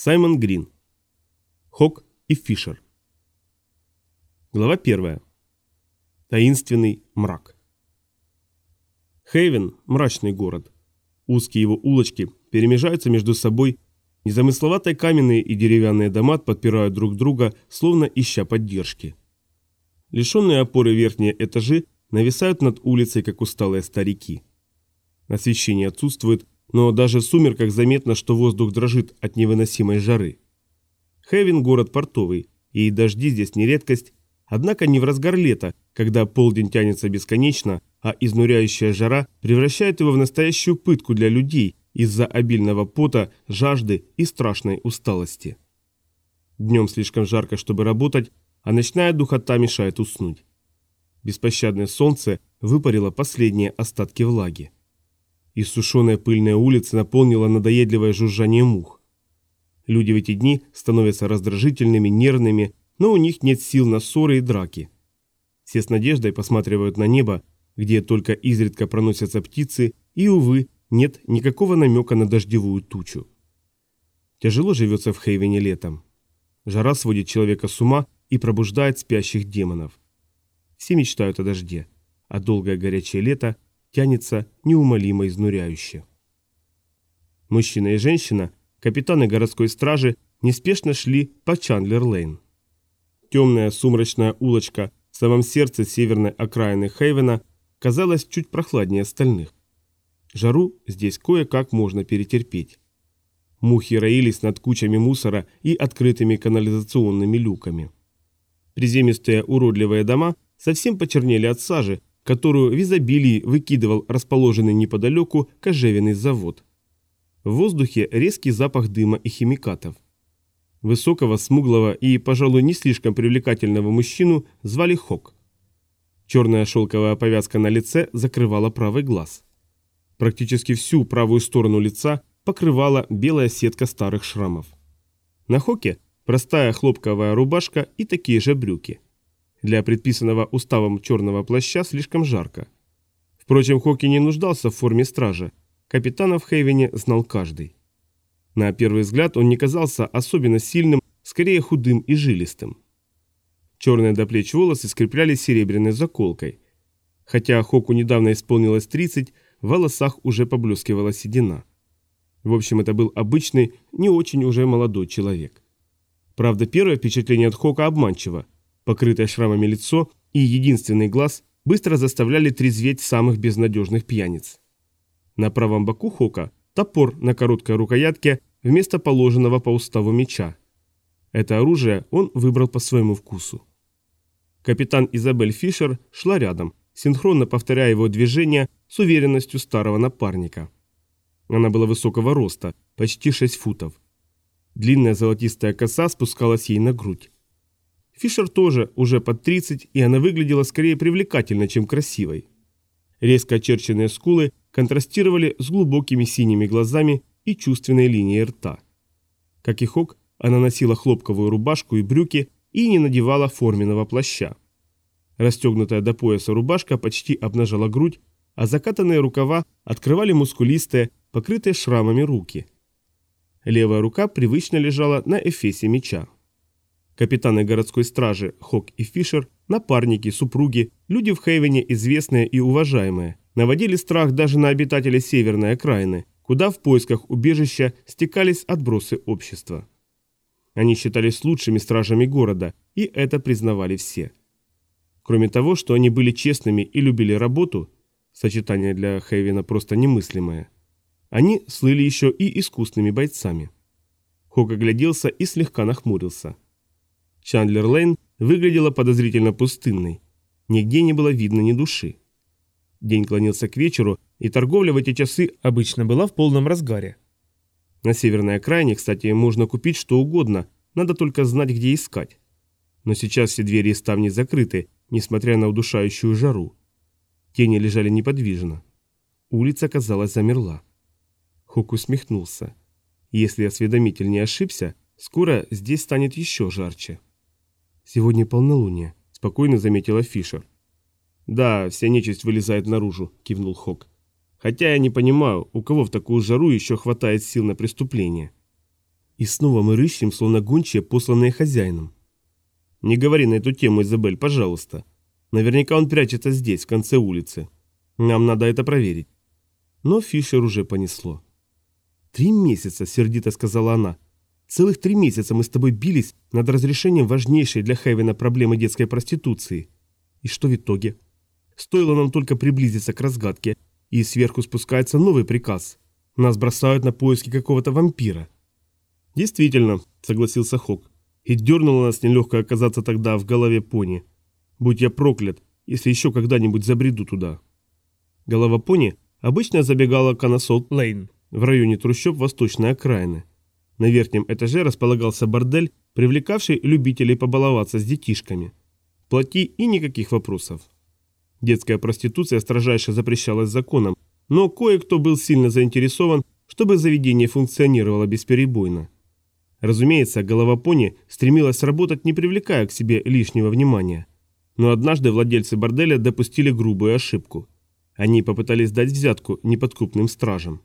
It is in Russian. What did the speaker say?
Саймон Грин. Хок и Фишер. Глава первая. Таинственный мрак. Хейвен – мрачный город. Узкие его улочки перемежаются между собой, незамысловатые каменные и деревянные дома подпирают друг друга, словно ища поддержки. Лишенные опоры верхние этажи нависают над улицей, как усталые старики. Освещение отсутствует, но даже в сумерках заметно, что воздух дрожит от невыносимой жары. Хевин – город портовый, и дожди здесь не редкость, однако не в разгар лета, когда полдень тянется бесконечно, а изнуряющая жара превращает его в настоящую пытку для людей из-за обильного пота, жажды и страшной усталости. Днем слишком жарко, чтобы работать, а ночная духота мешает уснуть. Беспощадное солнце выпарило последние остатки влаги. Иссушенная пыльная улица наполнила надоедливое жужжание мух. Люди в эти дни становятся раздражительными, нервными, но у них нет сил на ссоры и драки. Все с надеждой посматривают на небо, где только изредка проносятся птицы, и, увы, нет никакого намека на дождевую тучу. Тяжело живется в Хейвене летом. Жара сводит человека с ума и пробуждает спящих демонов. Все мечтают о дожде, а долгое горячее лето – тянется неумолимо изнуряюще. Мужчина и женщина, капитаны городской стражи, неспешно шли по Чандлер-Лейн. Темная сумрачная улочка в самом сердце северной окраины Хейвена казалась чуть прохладнее остальных. Жару здесь кое-как можно перетерпеть. Мухи роились над кучами мусора и открытыми канализационными люками. Приземистые уродливые дома совсем почернели от сажи, которую в изобилии выкидывал расположенный неподалеку кожевенный завод. В воздухе резкий запах дыма и химикатов. Высокого, смуглого и, пожалуй, не слишком привлекательного мужчину звали Хок. Черная шелковая повязка на лице закрывала правый глаз. Практически всю правую сторону лица покрывала белая сетка старых шрамов. На Хоке простая хлопковая рубашка и такие же брюки – для предписанного уставом черного плаща слишком жарко. Впрочем, Хоки не нуждался в форме стража. Капитана в Хейвене знал каждый. На первый взгляд он не казался особенно сильным, скорее худым и жилистым. Черные до плеч волосы скреплялись серебряной заколкой. Хотя Хоку недавно исполнилось 30, в волосах уже поблескивала седина. В общем, это был обычный, не очень уже молодой человек. Правда, первое впечатление от Хока обманчиво – Покрытое шрамами лицо и единственный глаз быстро заставляли трезветь самых безнадежных пьяниц. На правом боку Хока топор на короткой рукоятке вместо положенного по уставу меча. Это оружие он выбрал по своему вкусу. Капитан Изабель Фишер шла рядом, синхронно повторяя его движения с уверенностью старого напарника. Она была высокого роста, почти 6 футов. Длинная золотистая коса спускалась ей на грудь. Фишер тоже уже под 30, и она выглядела скорее привлекательно, чем красивой. Резко очерченные скулы контрастировали с глубокими синими глазами и чувственной линией рта. Как и Хок, она носила хлопковую рубашку и брюки и не надевала форменного плаща. Расстегнутая до пояса рубашка почти обнажала грудь, а закатанные рукава открывали мускулистые, покрытые шрамами руки. Левая рука привычно лежала на эфесе меча. Капитаны городской стражи Хок и Фишер, напарники, супруги, люди в Хейвене известные и уважаемые, наводили страх даже на обитателей северной окраины, куда в поисках убежища стекались отбросы общества. Они считались лучшими стражами города, и это признавали все. Кроме того, что они были честными и любили работу, сочетание для Хейвена просто немыслимое, они слыли еще и искусными бойцами. Хок огляделся и слегка нахмурился – Чандлер-Лейн выглядела подозрительно пустынной. Нигде не было видно ни души. День клонился к вечеру, и торговля в эти часы обычно была в полном разгаре. На северной окраине, кстати, можно купить что угодно, надо только знать, где искать. Но сейчас все двери и ставни закрыты, несмотря на удушающую жару. Тени лежали неподвижно. Улица, казалось, замерла. Хук усмехнулся. Если осведомитель не ошибся, скоро здесь станет еще жарче. «Сегодня полнолуние», – спокойно заметила Фишер. «Да, вся нечисть вылезает наружу», – кивнул Хок. «Хотя я не понимаю, у кого в такую жару еще хватает сил на преступление». И снова мы рыщем, словно гончие, посланные хозяином. Не говори на эту тему, Изабель, пожалуйста. Наверняка он прячется здесь, в конце улицы. Нам надо это проверить. Но Фишер уже понесло. «Три месяца», — сердито сказала она. «Целых три месяца мы с тобой бились над разрешением важнейшей для Хейвена проблемы детской проституции. И что в итоге? Стоило нам только приблизиться к разгадке, и сверху спускается новый приказ. Нас бросают на поиски какого-то вампира». «Действительно», — согласился Хок. «И дернуло нас нелегко оказаться тогда в голове пони. Будь я проклят, если еще когда-нибудь забреду туда». Голова пони обычно забегала к Анасолт Лейн в районе трущоб восточной окраины. На верхнем этаже располагался бордель, привлекавший любителей побаловаться с детишками. Плати и никаких вопросов. Детская проституция строжайше запрещалась законом, но кое-кто был сильно заинтересован, чтобы заведение функционировало бесперебойно. Разумеется, голова пони стремилась работать, не привлекая к себе лишнего внимания. Но однажды владельцы борделя допустили грубую ошибку. Они попытались дать взятку неподкупным стражам.